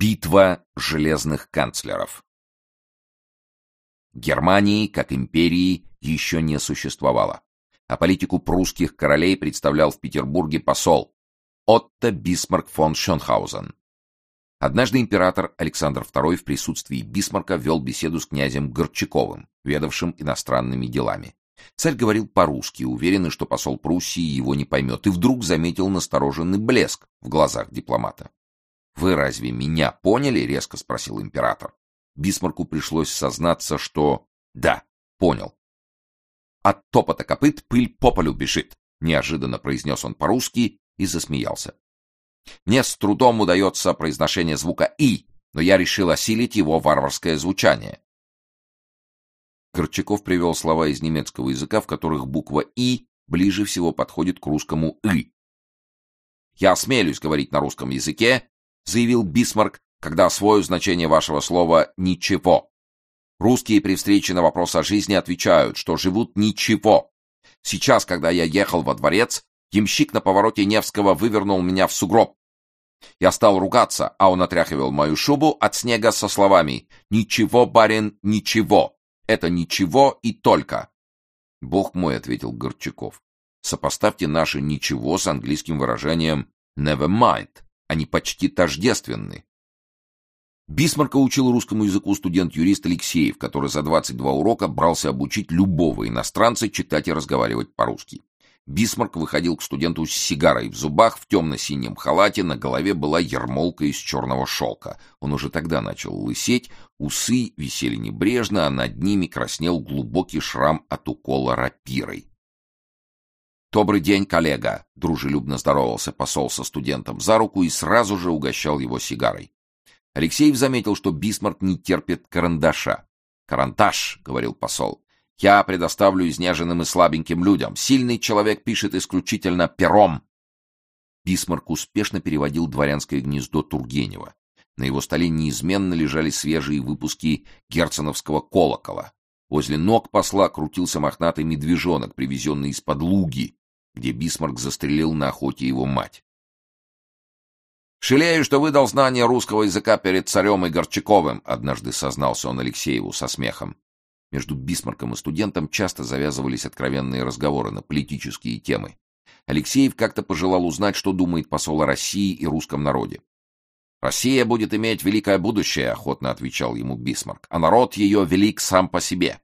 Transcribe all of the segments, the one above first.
Битва железных канцлеров. Германии, как империи, еще не существовало, а политику прусских королей представлял в Петербурге посол Отто Бисмарк фон Шонхаузен. Однажды император Александр II в присутствии Бисмарка вел беседу с князем Горчаковым, ведавшим иностранными делами. Царь говорил по-русски, уверенный, что посол Пруссии его не поймет, и вдруг заметил настороженный блеск в глазах дипломата. «Вы разве меня поняли?» — резко спросил император. Бисмарку пришлось сознаться, что «да, понял». «От топота копыт пыль по полю бежит», — неожиданно произнес он по-русски и засмеялся. «Мне с трудом удается произношение звука «и», но я решил осилить его варварское звучание. Горчаков привел слова из немецкого языка, в которых буква «и» ближе всего подходит к русскому «ы». «Я осмелюсь говорить на русском языке», — заявил Бисмарк, «когда освою значение вашего слова «ничего». Русские при встрече на вопрос о жизни отвечают, что живут ничего. Сейчас, когда я ехал во дворец, ямщик на повороте Невского вывернул меня в сугроб. Я стал ругаться, а он отряхивал мою шубу от снега со словами «Ничего, барин, ничего». Это ничего и только. Бог мой, ответил Горчаков. Сопоставьте наше ничего с английским выражением never mind. Они почти тождественны. Бисмарка учил русскому языку студент-юрист Алексеев, который за 22 урока брался обучить любого иностранца читать и разговаривать по-русски. Бисмарк выходил к студенту с сигарой в зубах, в темно-синем халате, на голове была ермолка из черного шелка. Он уже тогда начал лысеть, усы висели небрежно, а над ними краснел глубокий шрам от укола рапирой. «Добрый день, коллега!» — дружелюбно здоровался посол со студентом за руку и сразу же угощал его сигарой. Алексеев заметил, что Бисмарк не терпит карандаша. «Карандаш!» — говорил посол. Я предоставлю изнеженным и слабеньким людям. Сильный человек пишет исключительно пером. Бисмарк успешно переводил «Дворянское гнездо» Тургенева. На его столе неизменно лежали свежие выпуски герценовского колокола. Возле ног посла крутился мохнатый медвежонок, привезенный из-под Луги, где Бисмарк застрелил на охоте его мать. «Шалею, что выдал знание русского языка перед царем и Горчаковым», — однажды сознался он Алексееву со смехом. Между Бисмарком и студентом часто завязывались откровенные разговоры на политические темы. Алексеев как-то пожелал узнать, что думает посол о России и русском народе. «Россия будет иметь великое будущее», — охотно отвечал ему Бисмарк, «а народ ее велик сам по себе.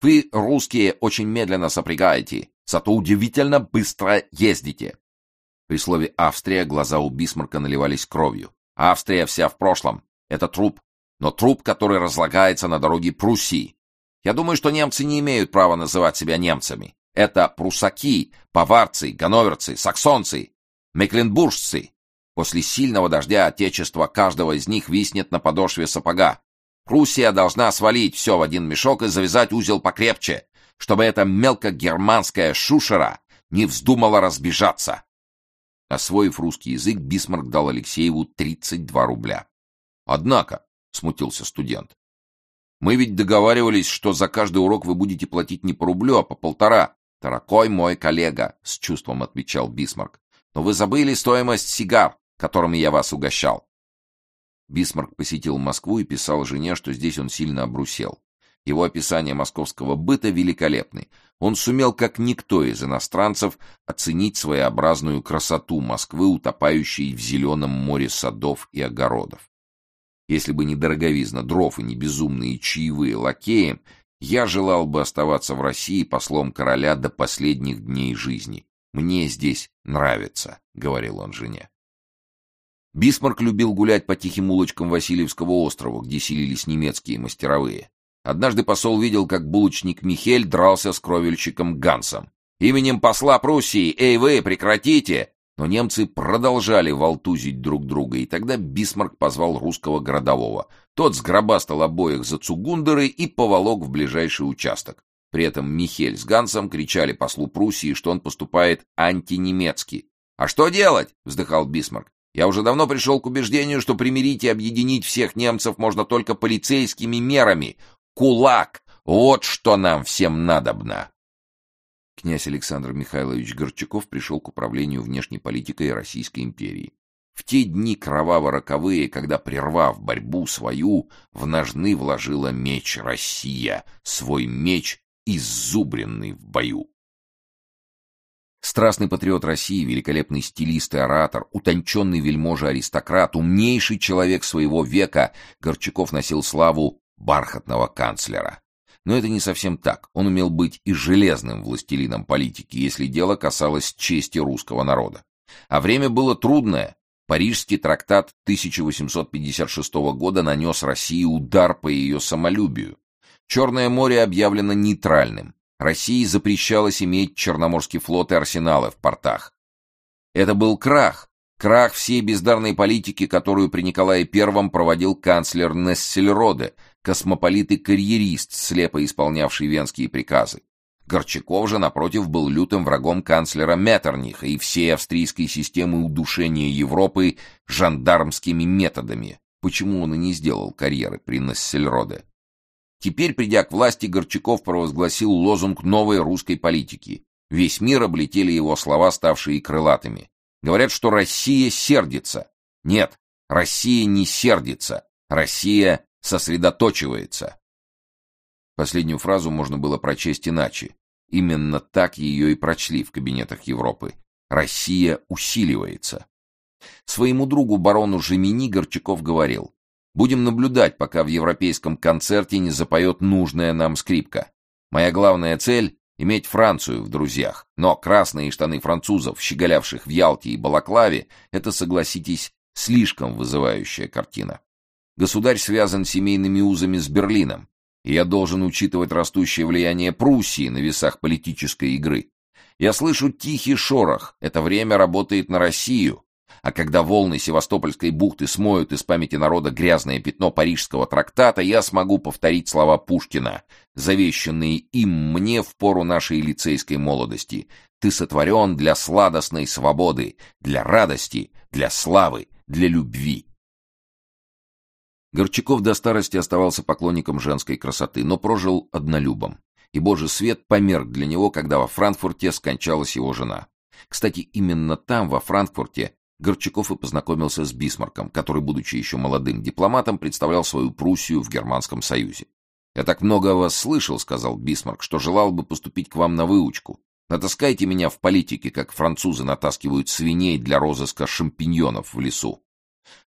Вы, русские, очень медленно запрягаете, зато удивительно быстро ездите». При слове «Австрия» глаза у Бисмарка наливались кровью. «Австрия вся в прошлом. Это труп, но труп, который разлагается на дороге Пруссии. Я думаю, что немцы не имеют права называть себя немцами. Это прусаки, баварцы, ганноверцы, саксонцы, мекленбуржцы. После сильного дождя отечество каждого из них виснет на подошве сапога. Пруссия должна свалить все в один мешок и завязать узел покрепче, чтобы эта мелкогерманская шушера не вздумала разбежаться. Освоив русский язык, Бисмарк дал Алексееву 32 рубля. «Однако», — смутился студент, мы ведь договаривались, что за каждый урок вы будете платить не по рублю, а по полтора. Дорогой мой коллега, с чувством отвечал Бисмарк. Но вы забыли стоимость сигар, которыми я вас угощал. Бисмарк посетил Москву и писал жене, что здесь он сильно обрусел. Его описание московского быта великолепны. Он сумел, как никто из иностранцев, оценить своеобразную красоту Москвы, утопающей в зеленом море садов и огородов. Если бы не дороговизна дров и не безумные чаевые лакеи, я желал бы оставаться в России послом короля до последних дней жизни. Мне здесь нравится, — говорил он жене. Бисмарк любил гулять по тихим улочкам Васильевского острова, где селились немецкие мастеровые. Однажды посол видел, как булочник Михель дрался с кровельщиком Гансом. «Именем посла Пруссии! Эй вы, прекратите!» Но немцы продолжали волтузить друг друга, и тогда Бисмарк позвал русского городового. Тот сгробастал обоих за цугундеры и поволок в ближайший участок. При этом Михель с Гансом кричали послу Пруссии, что он поступает антинемецки. «А что делать?» — вздыхал Бисмарк. «Я уже давно пришел к убеждению, что примирить и объединить всех немцев можно только полицейскими мерами. Кулак! Вот что нам всем надобно!» князь Александр Михайлович Горчаков пришел к управлению внешней политикой Российской империи. В те дни кроваво-роковые, когда, прервав борьбу свою, в ножны вложила меч Россия, свой меч, иззубренный в бою. Страстный патриот России, великолепный стилист и оратор, утонченный вельможа-аристократ, умнейший человек своего века, Горчаков носил славу бархатного канцлера. Но это не совсем так. Он умел быть и железным властелином политики, если дело касалось чести русского народа. А время было трудное. Парижский трактат 1856 года нанес России удар по ее самолюбию. Черное море объявлено нейтральным. России запрещалось иметь Черноморский флот и арсеналы в портах. Это был крах, крах всей бездарной политики, которую при Николае I проводил канцлер Нессельроде, космополит и карьерист, слепо исполнявший венские приказы. Горчаков же, напротив, был лютым врагом канцлера Меттерниха и всей австрийской системы удушения Европы жандармскими методами. Почему он и не сделал карьеры при Нессельроде? Теперь, придя к власти, Горчаков провозгласил лозунг новой русской политики. Весь мир облетели его слова, ставшие крылатыми. Говорят, что Россия сердится. Нет, Россия не сердится. Россия сосредоточивается. Последнюю фразу можно было прочесть иначе. Именно так ее и прочли в кабинетах Европы. Россия усиливается. Своему другу барону Жемини Горчаков говорил, Будем наблюдать, пока в европейском концерте не запоет нужная нам скрипка. Моя главная цель — иметь Францию в друзьях. Но красные штаны французов, щеголявших в Ялте и Балаклаве, это, согласитесь, слишком вызывающая картина. Государь связан семейными узами с Берлином, и я должен учитывать растущее влияние Пруссии на весах политической игры. Я слышу тихий шорох, это время работает на Россию, а когда волны Севастопольской бухты смоют из памяти народа грязное пятно парижского трактата, я смогу повторить слова Пушкина, завещанные им мне в пору нашей лицейской молодости. «Ты сотворен для сладостной свободы, для радости, для славы, для любви». Горчаков до старости оставался поклонником женской красоты, но прожил однолюбом. И божий свет померк для него, когда во Франкфурте скончалась его жена. Кстати, именно там, во Франкфурте, Горчаков и познакомился с Бисмарком, который, будучи еще молодым дипломатом, представлял свою Пруссию в Германском Союзе. «Я так много о вас слышал», — сказал Бисмарк, — «что желал бы поступить к вам на выучку. Натаскайте меня в политике, как французы натаскивают свиней для розыска шампиньонов в лесу».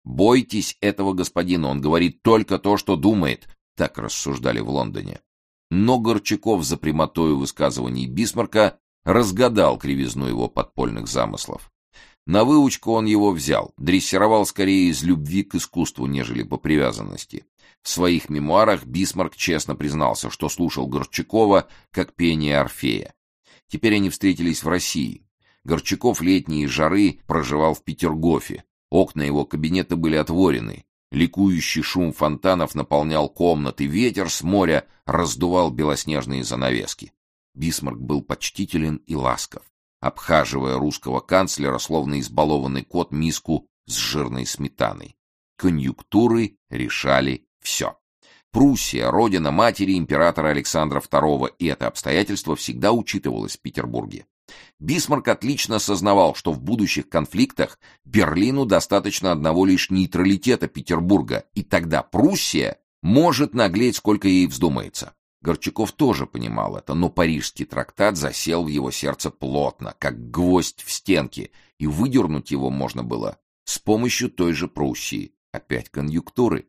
«Бойтесь этого господина, он говорит только то, что думает», — так рассуждали в Лондоне. Но Горчаков за прямотою высказываний Бисмарка разгадал кривизну его подпольных замыслов. На выучку он его взял, дрессировал скорее из любви к искусству, нежели по привязанности. В своих мемуарах Бисмарк честно признался, что слушал Горчакова как пение Орфея. Теперь они встретились в России. Горчаков летние жары проживал в Петергофе. Окна его кабинета были отворены. Ликующий шум фонтанов наполнял комнаты, ветер с моря раздувал белоснежные занавески. Бисмарк был почтителен и ласков обхаживая русского канцлера, словно избалованный кот, миску с жирной сметаной. Конъюнктуры решали все. Пруссия, родина матери императора Александра II, и это обстоятельство всегда учитывалось в Петербурге. Бисмарк отлично сознавал, что в будущих конфликтах Берлину достаточно одного лишь нейтралитета Петербурга, и тогда Пруссия может наглеть сколько ей вздумается. Горчаков тоже понимал это, но парижский трактат засел в его сердце плотно, как гвоздь в стенке, и выдернуть его можно было с помощью той же Пруссии. Опять конъюнктуры.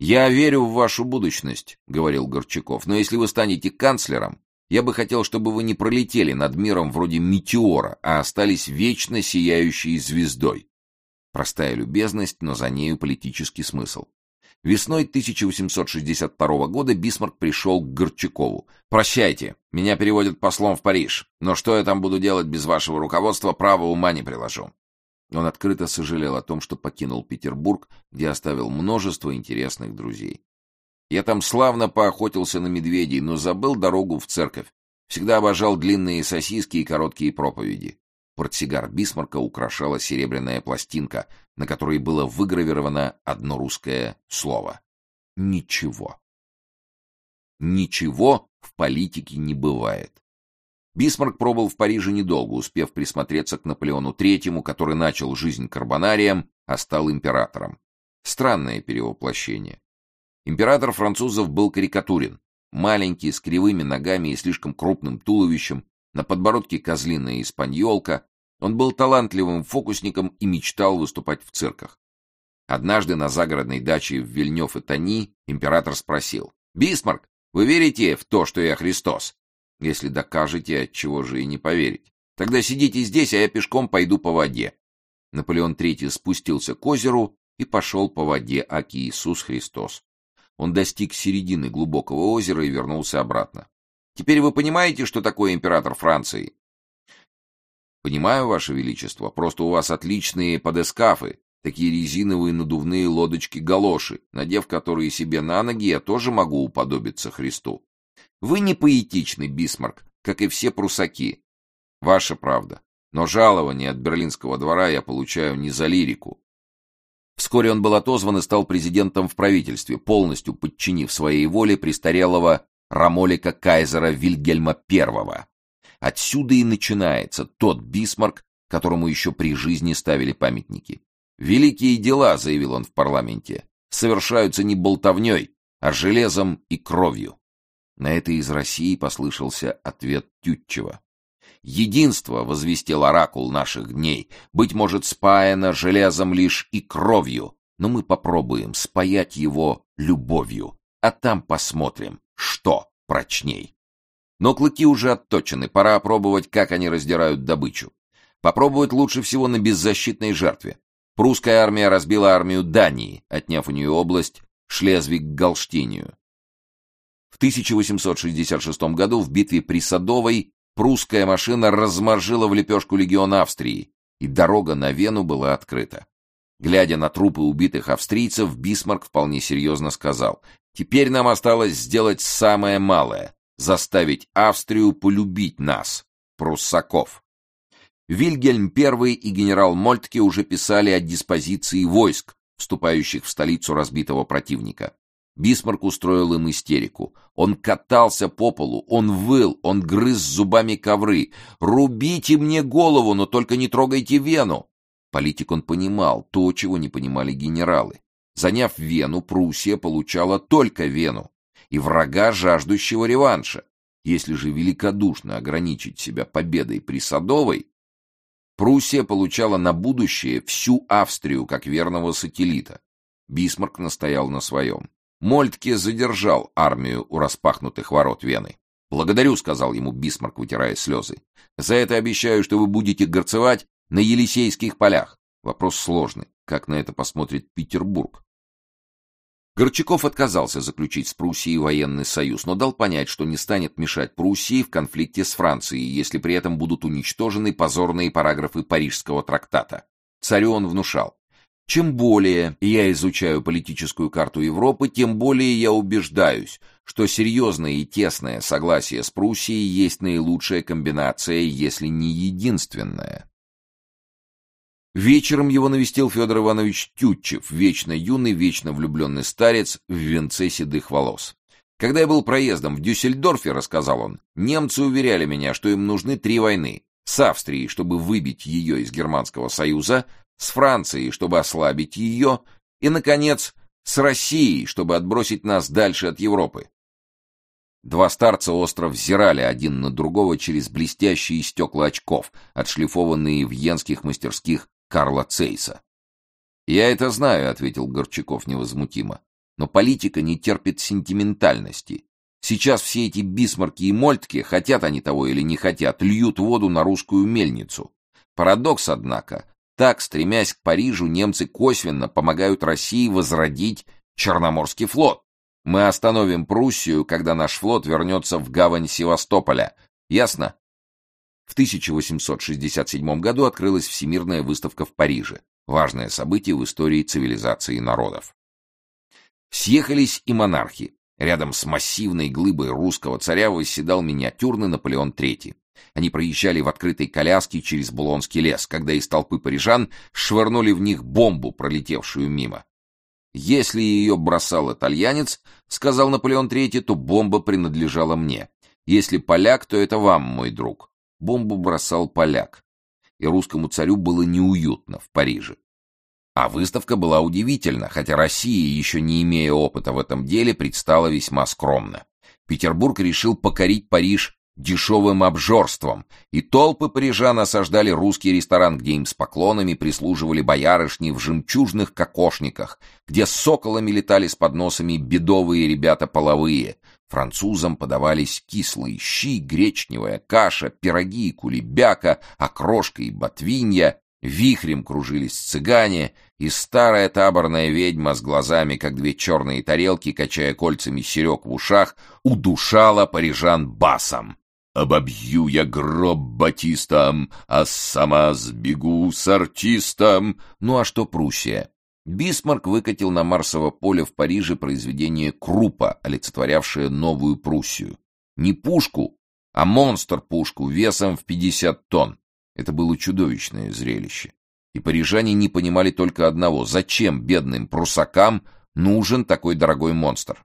«Я верю в вашу будущность», — говорил Горчаков, «но если вы станете канцлером, я бы хотел, чтобы вы не пролетели над миром вроде метеора, а остались вечно сияющей звездой». Простая любезность, но за нею политический смысл. Весной 1862 года Бисмарк пришел к Горчакову. «Прощайте, меня переводят послом в Париж, но что я там буду делать без вашего руководства, право ума не приложу». Он открыто сожалел о том, что покинул Петербург, где оставил множество интересных друзей. «Я там славно поохотился на медведей, но забыл дорогу в церковь. Всегда обожал длинные сосиски и короткие проповеди. Портсигар Бисмарка украшала серебряная пластинка, на которой было выгравировано одно русское слово. Ничего. Ничего в политике не бывает. Бисмарк пробыл в Париже недолго, успев присмотреться к Наполеону III, который начал жизнь карбонарием, а стал императором. Странное перевоплощение. Император французов был карикатурен. Маленький, с кривыми ногами и слишком крупным туловищем, на подбородке козлиная испаньолка. Он был талантливым фокусником и мечтал выступать в цирках. Однажды на загородной даче в Вильнёв-Этани император спросил. «Бисмарк, вы верите в то, что я Христос?» Если докажете, от чего же и не поверить. Тогда сидите здесь, а я пешком пойду по воде. Наполеон III спустился к озеру и пошел по воде, аки Иисус Христос. Он достиг середины глубокого озера и вернулся обратно. Теперь вы понимаете, что такое император Франции? Понимаю, Ваше Величество, просто у вас отличные подескафы, такие резиновые надувные лодочки-галоши, надев которые себе на ноги, я тоже могу уподобиться Христу. Вы не поэтичный, Бисмарк, как и все прусаки. Ваша правда. Но жалование от берлинского двора я получаю не за лирику. Вскоре он был отозван и стал президентом в правительстве, полностью подчинив своей воле престарелого рамолика кайзера Вильгельма I. Отсюда и начинается тот Бисмарк, которому еще при жизни ставили памятники. «Великие дела», — заявил он в парламенте, — «совершаются не болтовней, а железом и кровью». На это из России послышался ответ Тютчева. «Единство, — возвестил оракул наших дней, — быть может спаяно железом лишь и кровью, но мы попробуем спаять его любовью, а там посмотрим, что прочней». Но клыки уже отточены, пора опробовать, как они раздирают добычу. Попробовать лучше всего на беззащитной жертве. Прусская армия разбила армию Дании, отняв у нее область Шлезвиг-Галштинию. В 1866 году в битве при Садовой прусская машина разморжила в лепешку легион Австрии, и дорога на Вену была открыта. Глядя на трупы убитых австрийцев, Бисмарк вполне серьезно сказал, «Теперь нам осталось сделать самое малое — заставить Австрию полюбить нас, пруссаков». Вильгельм I и генерал Мольтке уже писали о диспозиции войск, вступающих в столицу разбитого противника. Бисмарк устроил им истерику. Он катался по полу, он выл, он грыз зубами ковры. «Рубите мне голову, но только не трогайте Вену!» Политик он понимал то, чего не понимали генералы. Заняв Вену, Пруссия получала только Вену и врага, жаждущего реванша. Если же великодушно ограничить себя победой при Садовой, Пруссия получала на будущее всю Австрию как верного сателлита. Бисмарк настоял на своем. Мольтке задержал армию у распахнутых ворот Вены. «Благодарю», — сказал ему Бисмарк, вытирая слезы. «За это обещаю, что вы будете гарцевать на Елисейских полях». Вопрос сложный. Как на это посмотрит Петербург? Горчаков отказался заключить с Пруссией военный союз, но дал понять, что не станет мешать Пруссии в конфликте с Францией, если при этом будут уничтожены позорные параграфы Парижского трактата. Царю он внушал. Чем более я изучаю политическую карту Европы, тем более я убеждаюсь, что серьезное и тесное согласие с Пруссией есть наилучшая комбинация, если не единственная. Вечером его навестил Федор Иванович Тютчев, вечно юный, вечно влюбленный старец в венце седых волос. Когда я был проездом в Дюссельдорфе, рассказал он, немцы уверяли меня, что им нужны три войны. С Австрией, чтобы выбить ее из Германского Союза, с Францией, чтобы ослабить ее, и, наконец, с Россией, чтобы отбросить нас дальше от Европы. Два старца остро взирали один на другого через блестящие стекла очков, отшлифованные в йенских мастерских Карла Цейса. «Я это знаю», — ответил Горчаков невозмутимо. «Но политика не терпит сентиментальности. Сейчас все эти бисмарки и мольтки, хотят они того или не хотят, льют воду на русскую мельницу. Парадокс, однако, так, стремясь к Парижу, немцы косвенно помогают России возродить Черноморский флот. Мы остановим Пруссию, когда наш флот вернется в гавань Севастополя. Ясно? В 1867 году открылась Всемирная выставка в Париже. Важное событие в истории цивилизации народов. Съехались и монархи. Рядом с массивной глыбой русского царя восседал миниатюрный Наполеон III. Они проезжали в открытой коляске через Булонский лес, когда из толпы парижан швырнули в них бомбу, пролетевшую мимо. «Если ее бросал итальянец, — сказал Наполеон III, — то бомба принадлежала мне. Если поляк, то это вам, мой друг. Бомбу бросал поляк. И русскому царю было неуютно в Париже. А выставка была удивительна, хотя Россия, еще не имея опыта в этом деле, предстала весьма скромно. Петербург решил покорить Париж дешевым обжорством, и толпы парижан осаждали русский ресторан, где им с поклонами прислуживали боярышни в жемчужных кокошниках, где с соколами летали с подносами бедовые ребята половые. Французам подавались кислые щи, гречневая каша, пироги и кулебяка, окрошка и ботвинья, Вихрем кружились цыгане, и старая таборная ведьма с глазами, как две черные тарелки, качая кольцами серег в ушах, удушала парижан басом. Обобью я гроб батистом, а сама сбегу с артистом. Ну а что Пруссия? Бисмарк выкатил на Марсово поле в Париже произведение Крупа, олицетворявшее новую Пруссию. Не пушку, а монстр-пушку весом в 50 тонн. Это было чудовищное зрелище. И парижане не понимали только одного — зачем бедным прусакам нужен такой дорогой монстр?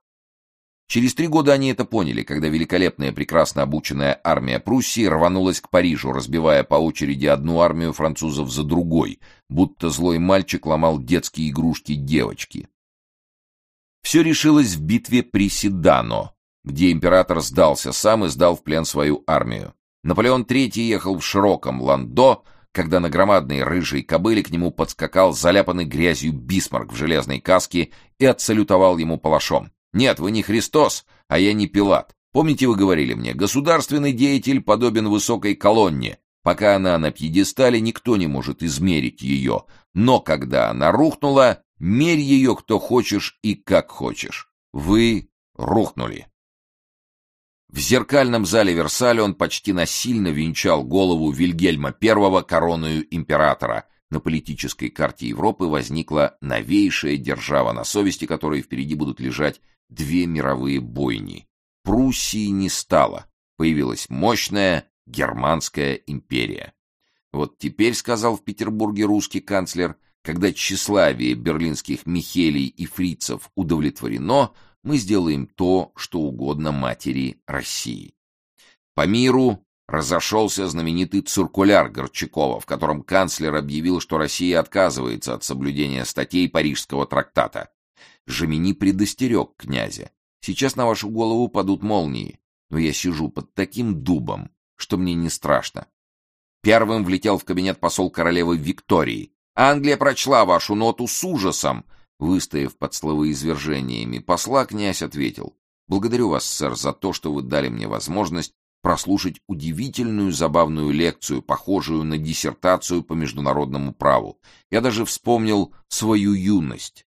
Через три года они это поняли, когда великолепная, прекрасно обученная армия Пруссии рванулась к Парижу, разбивая по очереди одну армию французов за другой, будто злой мальчик ломал детские игрушки девочки. Все решилось в битве при Седано, где император сдался сам и сдал в плен свою армию. Наполеон III ехал в широком ландо, когда на громадной рыжей кобыле к нему подскакал заляпанный грязью бисмарк в железной каске и отсалютовал ему палашом. Нет, вы не Христос, а я не Пилат. Помните, вы говорили мне, государственный деятель подобен высокой колонне. Пока она на пьедестале, никто не может измерить ее. Но когда она рухнула, мерь ее кто хочешь и как хочешь. Вы рухнули. В зеркальном зале Версаля он почти насильно венчал голову Вильгельма I короною императора. На политической карте Европы возникла новейшая держава, на совести которой впереди будут лежать две мировые бойни. Пруссии не стало, появилась мощная германская империя. Вот теперь, сказал в Петербурге русский канцлер, когда тщеславие берлинских Михелей и фрицев удовлетворено, мы сделаем то, что угодно матери России. По миру разошелся знаменитый циркуляр Горчакова, в котором канцлер объявил, что Россия отказывается от соблюдения статей Парижского трактата. Жемини предостерег князя. Сейчас на вашу голову падут молнии, но я сижу под таким дубом, что мне не страшно. Первым влетел в кабинет посол королевы Виктории. Англия прочла вашу ноту с ужасом. Выстояв под словоизвержениями посла, князь ответил. Благодарю вас, сэр, за то, что вы дали мне возможность прослушать удивительную забавную лекцию, похожую на диссертацию по международному праву. Я даже вспомнил свою юность.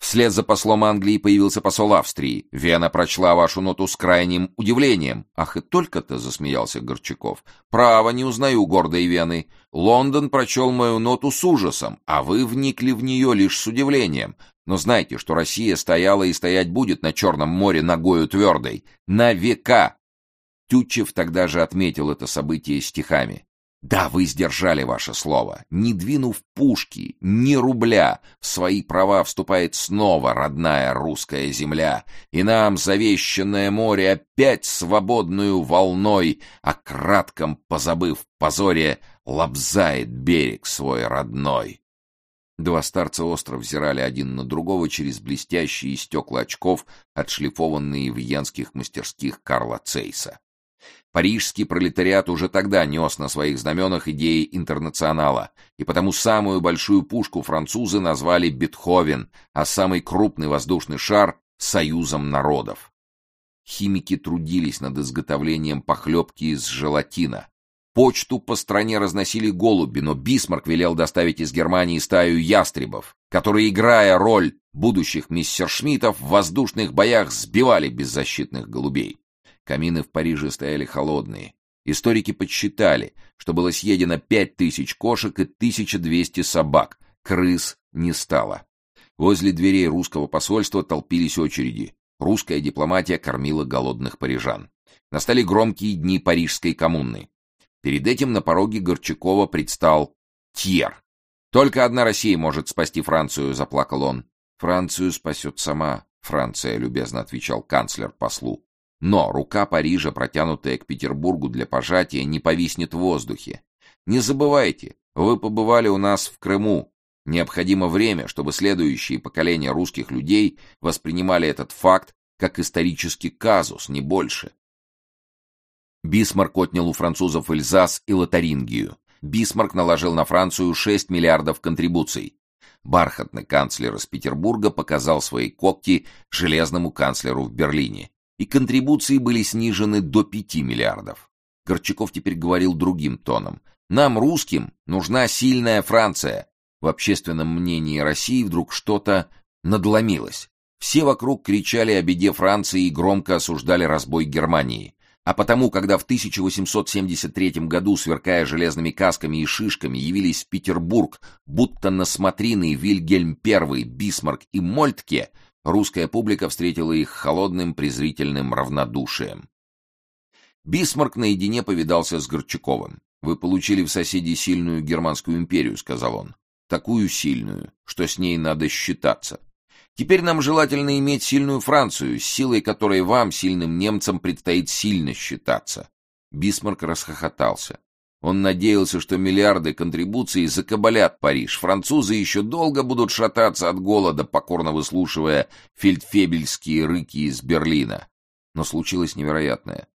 Вслед за послом Англии появился посол Австрии. Вена прочла вашу ноту с крайним удивлением. Ах, и только-то, засмеялся Горчаков. Право, не узнаю гордой Вены. Лондон прочел мою ноту с ужасом, а вы вникли в нее лишь с удивлением. Но знайте, что Россия стояла и стоять будет на Черном море ногою твердой. На века! Тютчев тогда же отметил это событие стихами. Да, вы сдержали ваше слово. Не двинув пушки, ни рубля, в свои права вступает снова родная русская земля, и нам завещанное море опять свободную волной, а кратком позабыв позоре, лобзает берег свой родной. Два старца остро взирали один на другого через блестящие стекла очков, отшлифованные в янских мастерских Карла Цейса. Парижский пролетариат уже тогда нес на своих знаменах идеи интернационала, и потому самую большую пушку французы назвали Бетховен, а самый крупный воздушный шар — Союзом народов. Химики трудились над изготовлением похлебки из желатина. Почту по стране разносили голуби, но Бисмарк велел доставить из Германии стаю ястребов, которые, играя роль будущих мистершмиттов, в воздушных боях сбивали беззащитных голубей. Камины в Париже стояли холодные. Историки подсчитали, что было съедено 5000 кошек и 1200 собак. Крыс не стало. Возле дверей русского посольства толпились очереди. Русская дипломатия кормила голодных парижан. Настали громкие дни парижской коммуны. Перед этим на пороге Горчакова предстал Тьер. «Только одна Россия может спасти Францию», — заплакал он. «Францию спасет сама Франция», — любезно отвечал канцлер послу. Но рука Парижа, протянутая к Петербургу для пожатия, не повиснет в воздухе. Не забывайте, вы побывали у нас в Крыму. Необходимо время, чтобы следующие поколения русских людей воспринимали этот факт как исторический казус, не больше. Бисмарк отнял у французов Эльзас и Лотарингию. Бисмарк наложил на Францию 6 миллиардов контрибуций. Бархатный канцлер из Петербурга показал свои когти железному канцлеру в Берлине, и контрибуции были снижены до 5 миллиардов. Горчаков теперь говорил другим тоном. «Нам, русским, нужна сильная Франция». В общественном мнении России вдруг что-то надломилось. Все вокруг кричали о беде Франции и громко осуждали разбой Германии. А потому, когда в 1873 году, сверкая железными касками и шишками, явились в Петербург, будто на смотрины Вильгельм I, Бисмарк и Мольтке, русская публика встретила их холодным презрительным равнодушием. Бисмарк наедине повидался с Горчаковым. «Вы получили в соседи сильную германскую империю», — сказал он. «Такую сильную, что с ней надо считаться. Теперь нам желательно иметь сильную Францию, с силой которой вам, сильным немцам, предстоит сильно считаться. Бисмарк расхохотался. Он надеялся, что миллиарды контрибуций закабалят Париж. Французы еще долго будут шататься от голода, покорно выслушивая фельдфебельские рыки из Берлина. Но случилось невероятное.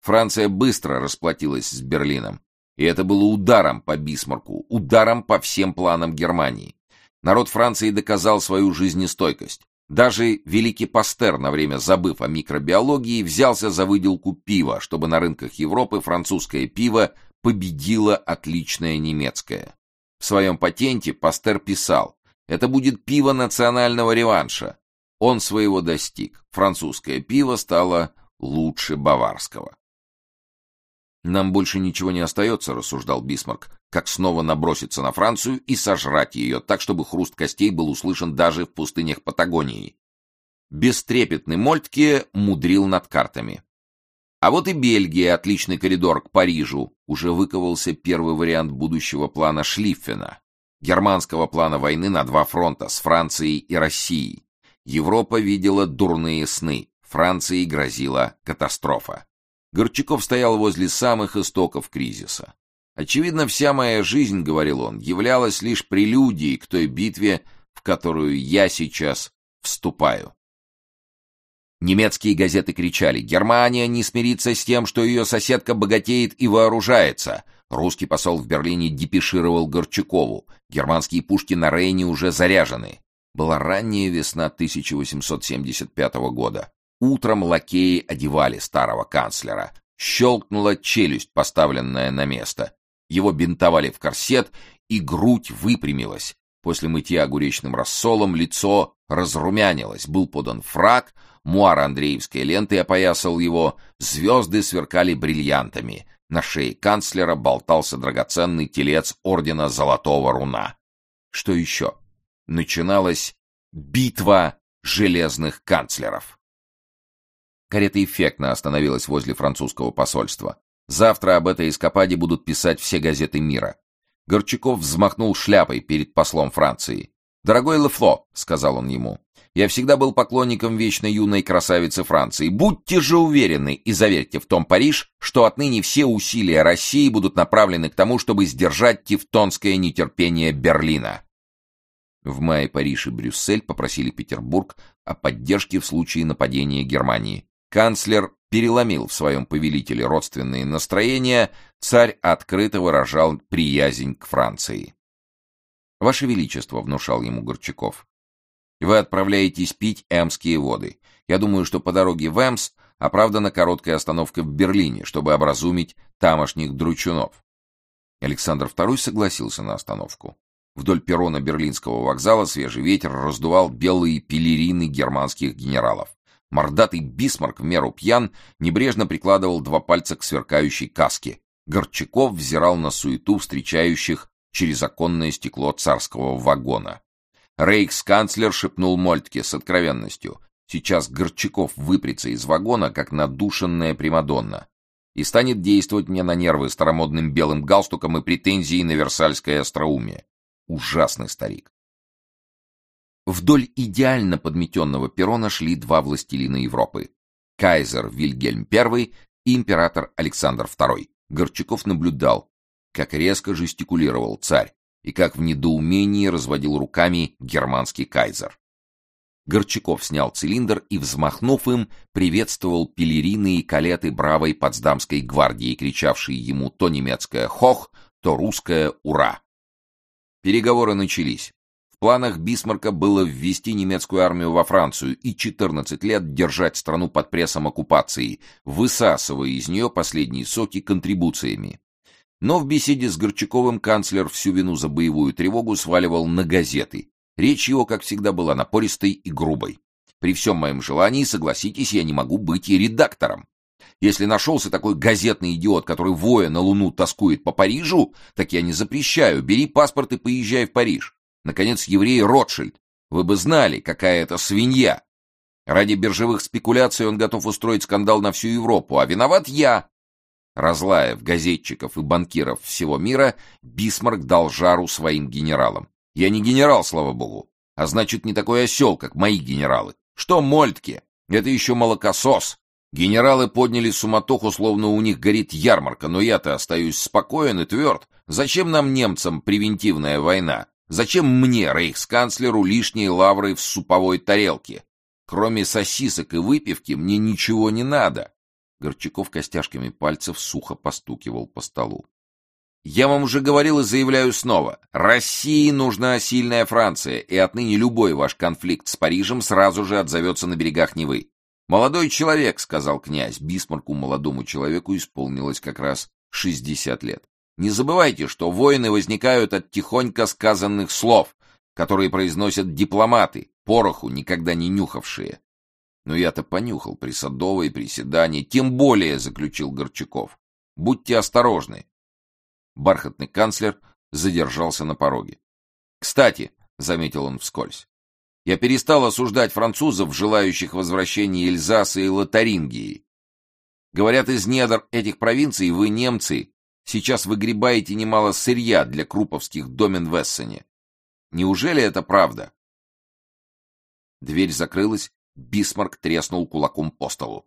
Франция быстро расплатилась с Берлином. И это было ударом по Бисмарку, ударом по всем планам Германии. Народ Франции доказал свою жизнестойкость. Даже великий Пастер, на время забыв о микробиологии, взялся за выделку пива, чтобы на рынках Европы французское пиво победило отличное немецкое. В своем патенте Пастер писал, это будет пиво национального реванша. Он своего достиг. Французское пиво стало лучше баварского. «Нам больше ничего не остается», — рассуждал Бисмарк, «как снова наброситься на Францию и сожрать ее так, чтобы хруст костей был услышан даже в пустынях Патагонии». Бестрепетный Мольтке мудрил над картами. А вот и Бельгия, отличный коридор к Парижу, уже выковался первый вариант будущего плана Шлиффена, германского плана войны на два фронта с Францией и Россией. Европа видела дурные сны, Франции грозила катастрофа. Горчаков стоял возле самых истоков кризиса. «Очевидно, вся моя жизнь, — говорил он, — являлась лишь прелюдией к той битве, в которую я сейчас вступаю». Немецкие газеты кричали «Германия не смирится с тем, что ее соседка богатеет и вооружается». Русский посол в Берлине депешировал Горчакову. Германские пушки на Рейне уже заряжены. Была ранняя весна 1875 года. Утром лакеи одевали старого канцлера. Щелкнула челюсть, поставленная на место. Его бинтовали в корсет, и грудь выпрямилась. После мытья огуречным рассолом лицо разрумянилось, был подан фраг, муар Андреевской лентой опоясал его, звезды сверкали бриллиантами. На шее канцлера болтался драгоценный телец ордена Золотого Руна. Что еще? Начиналась битва железных канцлеров. Карета эффектно остановилась возле французского посольства. Завтра об этой эскападе будут писать все газеты мира. Горчаков взмахнул шляпой перед послом Франции. «Дорогой Лефло», — сказал он ему, — «я всегда был поклонником вечно юной красавицы Франции. Будьте же уверены и заверьте в том Париж, что отныне все усилия России будут направлены к тому, чтобы сдержать тевтонское нетерпение Берлина». В мае Париж и Брюссель попросили Петербург о поддержке в случае нападения Германии. Канцлер переломил в своем повелителе родственные настроения, царь открыто выражал приязнь к Франции. «Ваше Величество», — внушал ему Горчаков, — «вы отправляетесь пить Эмские воды. Я думаю, что по дороге в Эмс оправдана короткая остановка в Берлине, чтобы образумить тамошних дручунов». Александр II согласился на остановку. Вдоль перрона берлинского вокзала свежий ветер раздувал белые пелерины германских генералов. Мордатый Бисмарк в меру пьян небрежно прикладывал два пальца к сверкающей каске. Горчаков взирал на суету встречающих через оконное стекло царского вагона. Рейхсканцлер шепнул Мольтке с откровенностью. Сейчас Горчаков выпрется из вагона, как надушенная Примадонна, и станет действовать мне на нервы старомодным белым галстуком и претензией на Версальское остроумие. Ужасный старик. Вдоль идеально подметенного перрона шли два властелина Европы. кайзер Вильгельм I и император Александр II. Горчаков наблюдал, как резко жестикулировал царь и как в недоумении разводил руками германский кайзер. Горчаков снял цилиндр и, взмахнув им, приветствовал пелерины и калеты бравой потсдамской гвардии, кричавшие ему то немецкое «хох», то русское «ура». Переговоры начались. В планах Бисмарка было ввести немецкую армию во Францию и 14 лет держать страну под прессом оккупации, высасывая из нее последние соки контрибуциями. Но в беседе с Горчаковым канцлер всю вину за боевую тревогу сваливал на газеты. Речь его, как всегда, была напористой и грубой. При всем моем желании, согласитесь, я не могу быть и редактором. Если нашелся такой газетный идиот, который воя на Луну тоскует по Парижу, так я не запрещаю. Бери паспорт и поезжай в Париж. Наконец, еврей Ротшильд. Вы бы знали, какая это свинья. Ради биржевых спекуляций он готов устроить скандал на всю Европу, а виноват я. Разлаев газетчиков и банкиров всего мира, Бисмарк дал жару своим генералам. Я не генерал, слава богу, а значит, не такой осел, как мои генералы. Что Мольтке? Это еще молокосос. Генералы подняли суматоху, словно у них горит ярмарка, но я-то остаюсь спокоен и тверд. Зачем нам, немцам, превентивная война? Зачем мне, рейхсканцлеру, лишние лавры в суповой тарелке? Кроме сосисок и выпивки мне ничего не надо. Горчаков костяшками пальцев сухо постукивал по столу. Я вам уже говорил и заявляю снова. России нужна сильная Франция, и отныне любой ваш конфликт с Парижем сразу же отзовется на берегах Невы. «Молодой человек», — сказал князь, Бисмарку молодому человеку исполнилось как раз шестьдесят лет. «Не забывайте, что войны возникают от тихонько сказанных слов, которые произносят дипломаты, пороху никогда не нюхавшие». Но я-то понюхал при садовой приседании, тем более, — заключил Горчаков. Будьте осторожны. Бархатный канцлер задержался на пороге. «Кстати», — заметил он вскользь, я перестал осуждать французов, желающих возвращения Эльзаса и Лотарингии. Говорят, из недр этих провинций вы, немцы, сейчас выгребаете немало сырья для круповских домен в Эссене. Неужели это правда? Дверь закрылась, Бисмарк треснул кулаком по столу.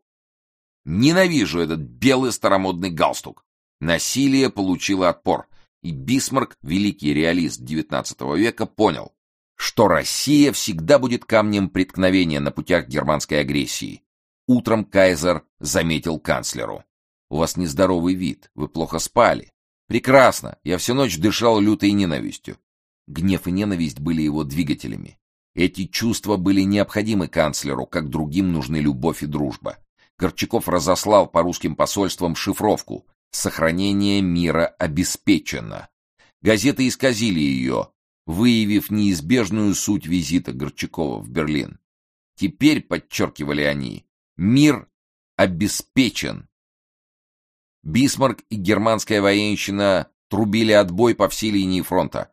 Ненавижу этот белый старомодный галстук. Насилие получило отпор, и Бисмарк, великий реалист XIX века, понял, что Россия всегда будет камнем преткновения на путях германской агрессии. Утром Кайзер заметил канцлеру. «У вас нездоровый вид, вы плохо спали». «Прекрасно, я всю ночь дышал лютой ненавистью». Гнев и ненависть были его двигателями. Эти чувства были необходимы канцлеру, как другим нужны любовь и дружба. Горчаков разослал по русским посольствам шифровку «Сохранение мира обеспечено». Газеты исказили ее, выявив неизбежную суть визита Горчакова в Берлин. Теперь, подчеркивали они, мир обеспечен. Бисмарк и германская военщина трубили отбой по всей линии фронта.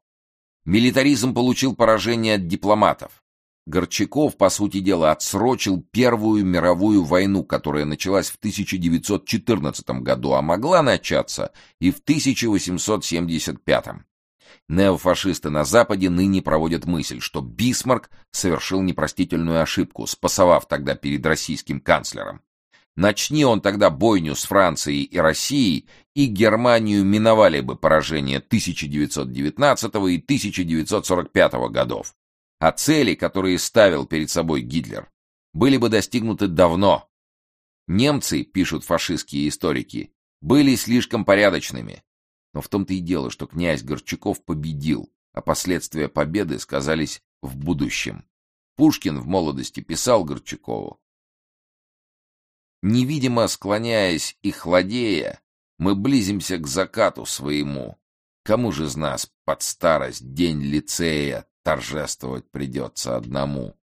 Милитаризм получил поражение от дипломатов. Горчаков, по сути дела, отсрочил Первую мировую войну, которая началась в 1914 году, а могла начаться и в 1875. Неофашисты на Западе ныне проводят мысль, что Бисмарк совершил непростительную ошибку, спасовав тогда перед российским канцлером. Начни он тогда бойню с Францией и Россией, и Германию миновали бы поражения 1919 и 1945 годов. А цели, которые ставил перед собой Гитлер, были бы достигнуты давно. Немцы, пишут фашистские историки, были слишком порядочными, но в том-то и дело, что князь Горчаков победил, а последствия победы сказались в будущем. Пушкин в молодости писал Горчакову. Невидимо склоняясь и хладея, мы близимся к закату своему. Кому же из нас под старость день лицея торжествовать придется одному?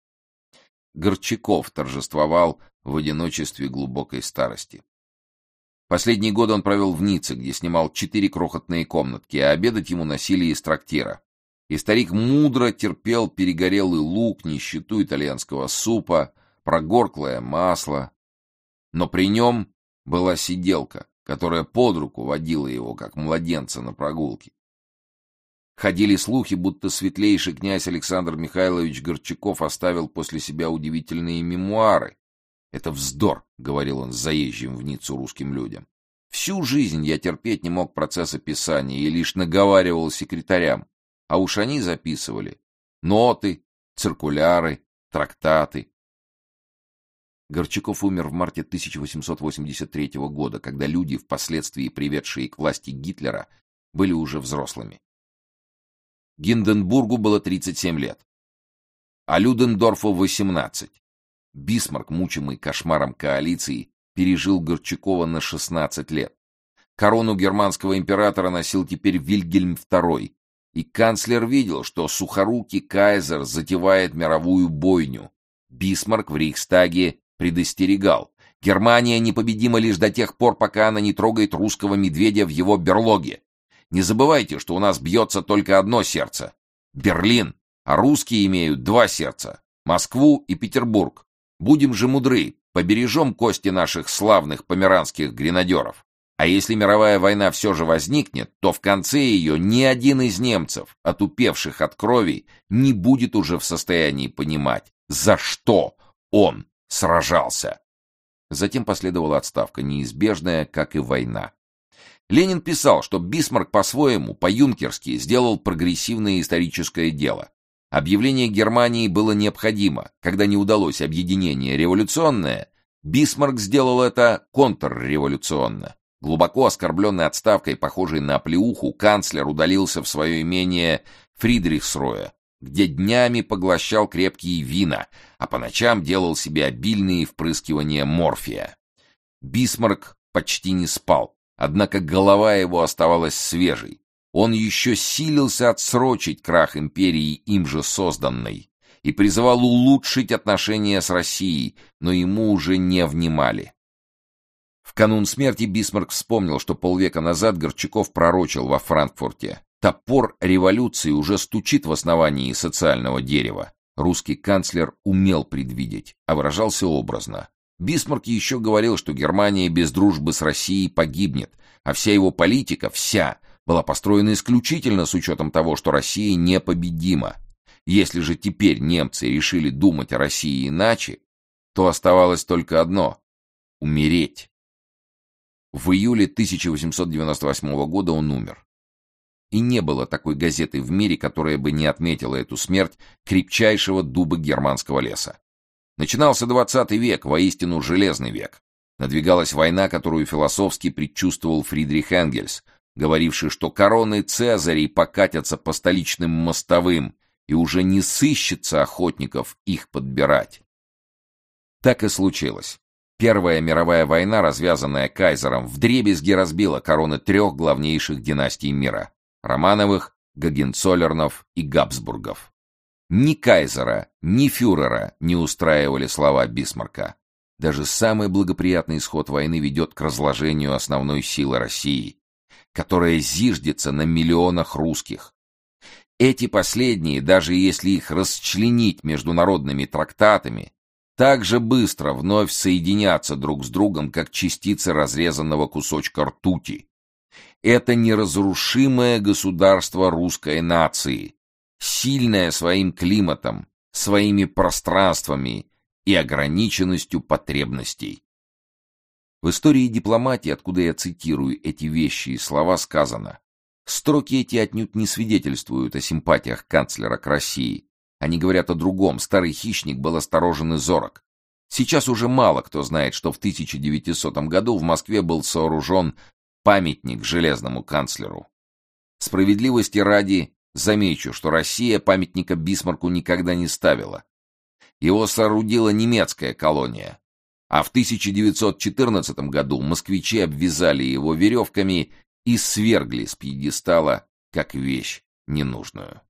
Горчаков торжествовал в одиночестве глубокой старости. Последние годы он провел в Ницце, где снимал четыре крохотные комнатки, а обедать ему носили из трактира. И старик мудро терпел перегорелый лук, нищету итальянского супа, прогорклое масло. Но при нем была сиделка, которая под руку водила его, как младенца на прогулке. Ходили слухи, будто светлейший князь Александр Михайлович Горчаков оставил после себя удивительные мемуары, «Это вздор», — говорил он заезжим в Ниццу русским людям. «Всю жизнь я терпеть не мог процесса писания и лишь наговаривал секретарям, а уж они записывали ноты, циркуляры, трактаты. Горчаков умер в марте 1883 года, когда люди, впоследствии приведшие к власти Гитлера, были уже взрослыми. Гинденбургу было 37 лет, а Людендорфу 18. Бисмарк, мучимый кошмаром коалиции, пережил Горчакова на 16 лет. Корону германского императора носил теперь Вильгельм II, и канцлер видел, что сухорукий кайзер затевает мировую бойню. Бисмарк в Рейхстаге предостерегал. Германия непобедима лишь до тех пор, пока она не трогает русского медведя в его берлоге. Не забывайте, что у нас бьется только одно сердце — Берлин, а русские имеют два сердца — Москву и Петербург. Будем же мудры, побережем кости наших славных померанских гренадеров. А если мировая война все же возникнет, то в конце ее ни один из немцев, отупевших от крови, не будет уже в состоянии понимать, за что он сражался. Затем последовала отставка, неизбежная, как и война. Ленин писал, что Бисмарк по-своему, по-юнкерски, сделал прогрессивное историческое дело. Объединение Германии было необходимо. Когда не удалось объединение революционное, Бисмарк сделал это контрреволюционно. Глубоко оскорбленный отставкой, похожей на плеуху, канцлер удалился в свое имение Фридрихсруэ, где днями поглощал крепкие вина, а по ночам делал себе обильные впрыскивания морфия. Бисмарк почти не спал, однако голова его оставалась свежей. Он еще силился отсрочить крах империи, им же созданной, и призывал улучшить отношения с Россией, но ему уже не внимали. В канун смерти Бисмарк вспомнил, что полвека назад Горчаков пророчил во Франкфурте. Топор революции уже стучит в основании социального дерева. Русский канцлер умел предвидеть, а выражался образно. Бисмарк еще говорил, что Германия без дружбы с Россией погибнет, а вся его политика, вся, была построена исключительно с учетом того, что Россия непобедима. Если же теперь немцы решили думать о России иначе, то оставалось только одно — умереть. В июле 1898 года он умер. И не было такой газеты в мире, которая бы не отметила эту смерть крепчайшего дуба германского леса. Начинался двадцатый век, воистину железный век. Надвигалась война, которую философски предчувствовал Фридрих Энгельс, говоривший, что короны Цезарей покатятся по столичным мостовым, и уже не сыщется охотников их подбирать. Так и случилось. Первая мировая война, развязанная кайзером, вдребезги разбила короны трех главнейших династий мира — Романовых, Гагенцоллернов и Габсбургов. Ни кайзера, ни фюрера не устраивали слова Бисмарка. Даже самый благоприятный исход войны ведет к разложению основной силы России, которая зиждется на миллионах русских. Эти последние, даже если их расчленить международными трактатами, так же быстро вновь соединятся друг с другом, как частицы разрезанного кусочка ртути. Это неразрушимое государство русской нации, сильное своим климатом, своими пространствами и ограниченностью потребностей. В истории дипломатии, откуда я цитирую эти вещи и слова, сказано «Строки эти отнюдь не свидетельствуют о симпатиях канцлера к России, они говорят о другом. Старый хищник был осторожен и зорок. Сейчас уже мало кто знает, что в 1900 году в Москве был сооружен памятник железному канцлеру. Справедливости ради замечу, что Россия памятника Бисмарку никогда не ставила. Его соорудила немецкая колония. А в 1914 году москвичи обвязали его веревками и свергли с пьедестала как вещь ненужную.